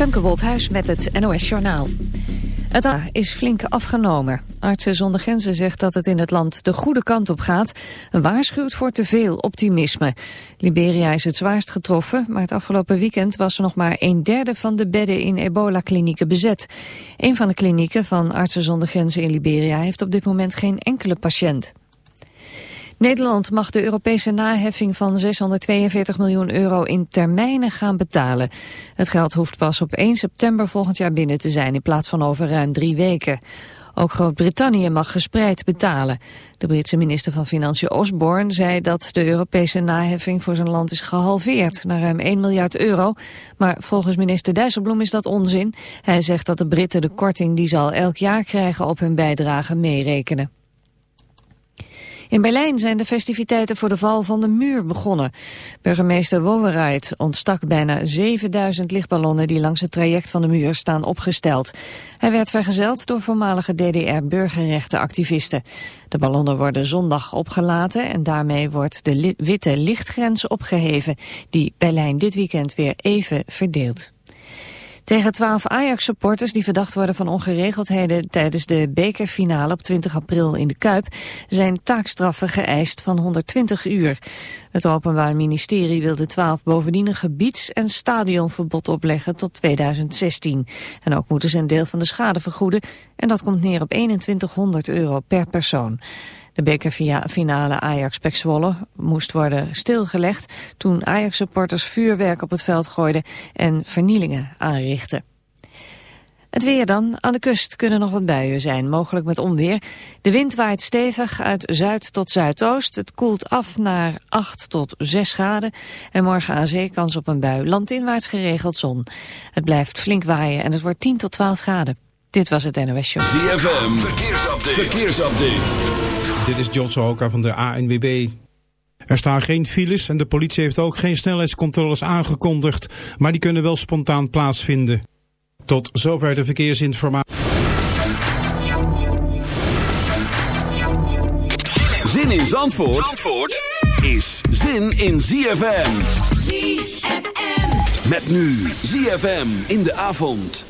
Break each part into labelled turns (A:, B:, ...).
A: Femke Wolthuis met het NOS Journaal. Het is flink afgenomen. Artsen zonder Grenzen zegt dat het in het land de goede kant op gaat... waarschuwt voor te veel optimisme. Liberia is het zwaarst getroffen... maar het afgelopen weekend was er nog maar een derde van de bedden in ebola-klinieken bezet. Een van de klinieken van Artsen zonder Grenzen in Liberia... heeft op dit moment geen enkele patiënt. Nederland mag de Europese naheffing van 642 miljoen euro in termijnen gaan betalen. Het geld hoeft pas op 1 september volgend jaar binnen te zijn in plaats van over ruim drie weken. Ook Groot-Brittannië mag gespreid betalen. De Britse minister van Financiën Osborne zei dat de Europese naheffing voor zijn land is gehalveerd naar ruim 1 miljard euro. Maar volgens minister Dijsselbloem is dat onzin. Hij zegt dat de Britten de korting die ze al elk jaar krijgen op hun bijdrage meerekenen. In Berlijn zijn de festiviteiten voor de val van de muur begonnen. Burgemeester Wowereit ontstak bijna 7000 lichtballonnen die langs het traject van de muur staan opgesteld. Hij werd vergezeld door voormalige DDR-burgerrechtenactivisten. De ballonnen worden zondag opgelaten en daarmee wordt de witte lichtgrens opgeheven die Berlijn dit weekend weer even verdeelt. Tegen twaalf Ajax-supporters die verdacht worden van ongeregeldheden tijdens de bekerfinale op 20 april in de Kuip zijn taakstraffen geëist van 120 uur. Het Openbaar Ministerie wil de twaalf bovendien een gebieds- en stadionverbod opleggen tot 2016. En ook moeten ze een deel van de schade vergoeden en dat komt neer op 2100 euro per persoon. De bekerfinale Ajax-Pek Zwolle moest worden stilgelegd toen Ajax-supporters vuurwerk op het veld gooiden en vernielingen aanrichten. Het weer dan. Aan de kust kunnen nog wat buien zijn, mogelijk met onweer. De wind waait stevig uit zuid tot zuidoost. Het koelt af naar 8 tot 6 graden. En morgen aan zee kans op een bui. Landinwaarts geregeld zon. Het blijft flink waaien en het wordt 10 tot 12 graden. Dit was het NOS Show.
B: ZFM. Verkeersupdate. Verkeersupdate.
C: Dit is John Sohoka van de ANWB. Er staan geen files en de politie heeft ook geen snelheidscontroles aangekondigd, maar die kunnen wel spontaan plaatsvinden. Tot zover de verkeersinformatie.
B: Zin in Zandvoort, Zandvoort is zin in ZFM.
D: ZFM.
B: Met nu ZFM in de avond.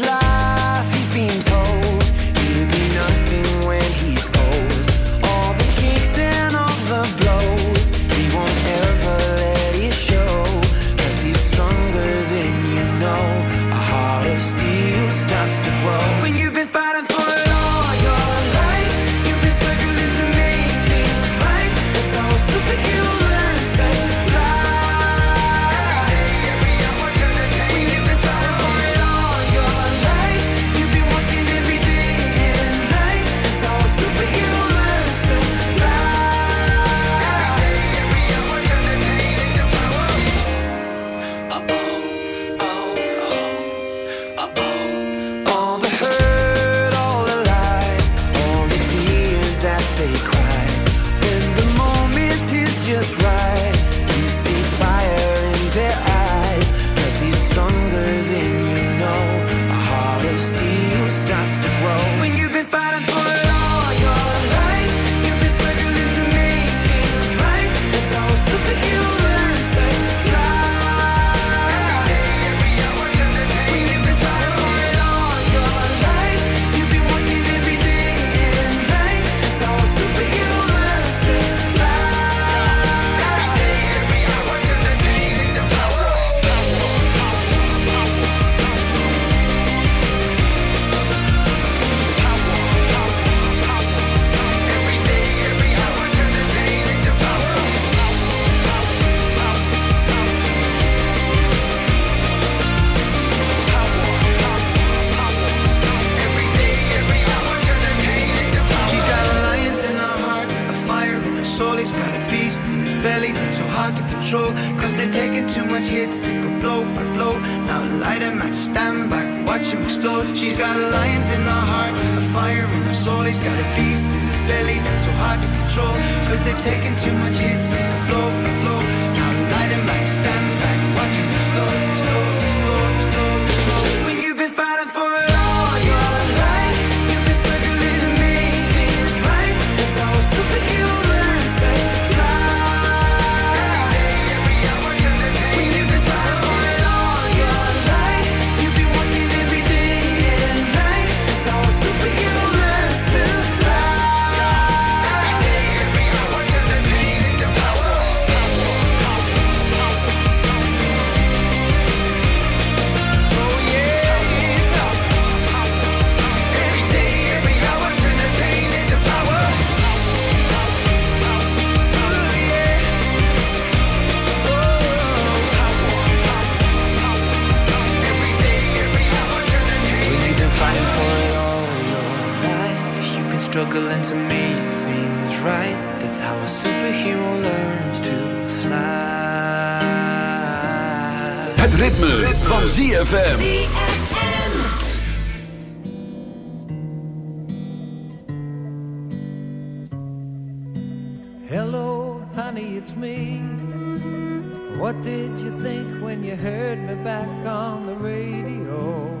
D: stand back, watch him explode. She's got a lion in her heart, a fire in her soul. He's got a beast in his belly that's so hard to control. Cause they've taken too much hits, go blow blow.
E: Struggling to make things right. That's how a superhero learns to fly.
F: Het ritme, van ZFM.
G: Hello, honey, it's me. What did you think when you heard me back on the radio?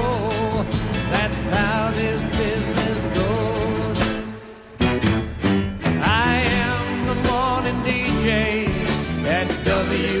G: At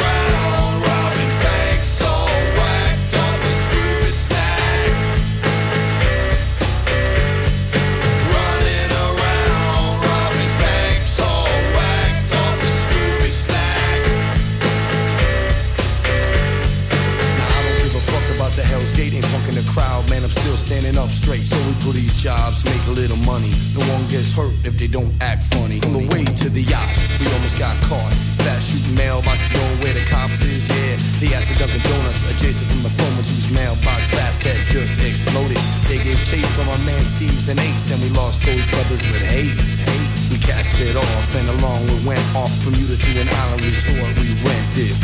H: standing up straight. So we pull these jobs, make a little money. No one gets hurt if they don't act funny. On the way to the yacht, we almost got caught. Fast shooting mailboxes, going where the cops is, yeah. They asked the Dunkin' Donuts adjacent from the phone whose mailbox fast that just exploded. They gave chase from our man Steve's and Ace, and we lost those brothers with haste. We cast it off, and along we went off Bermuda to an island resort we rented.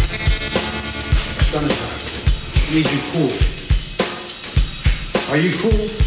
H: Sunshine, need you
B: cool. Are you cool?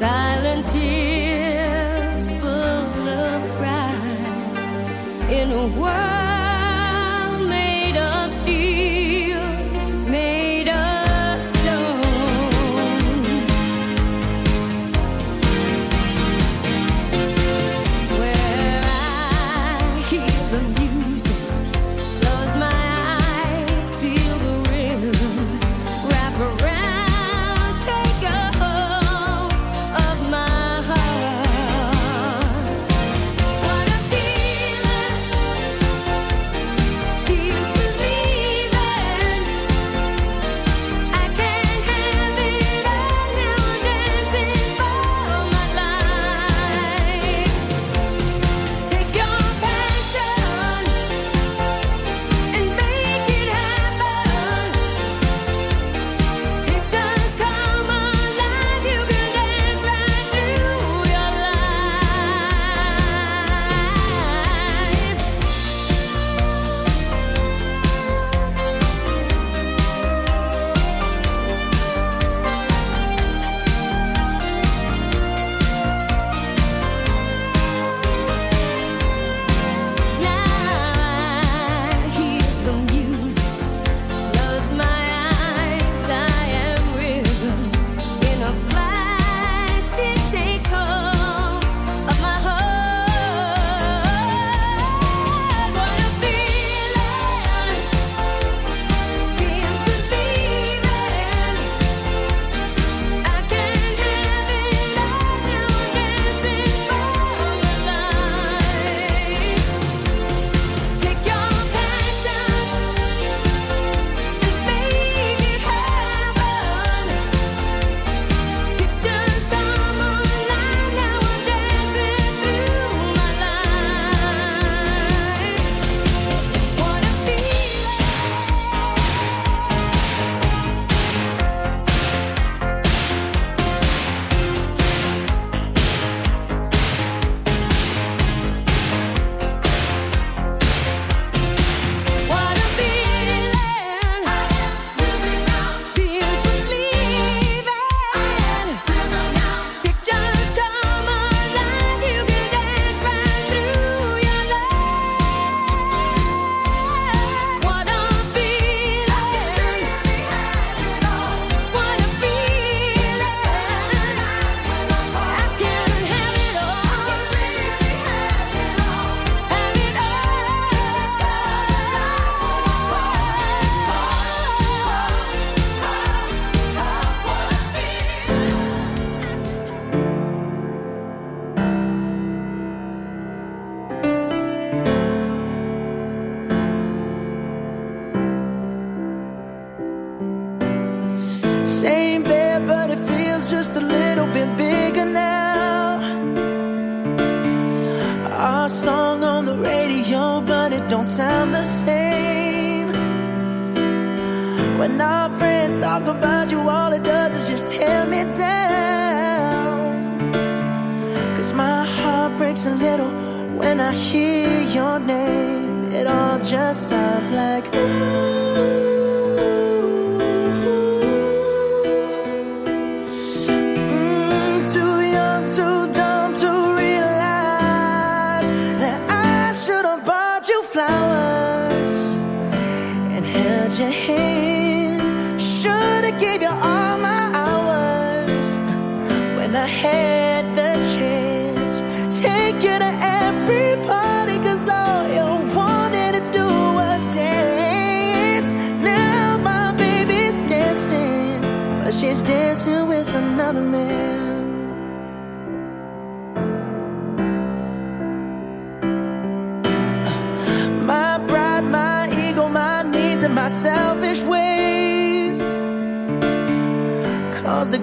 I: silent tears full of pride in a world.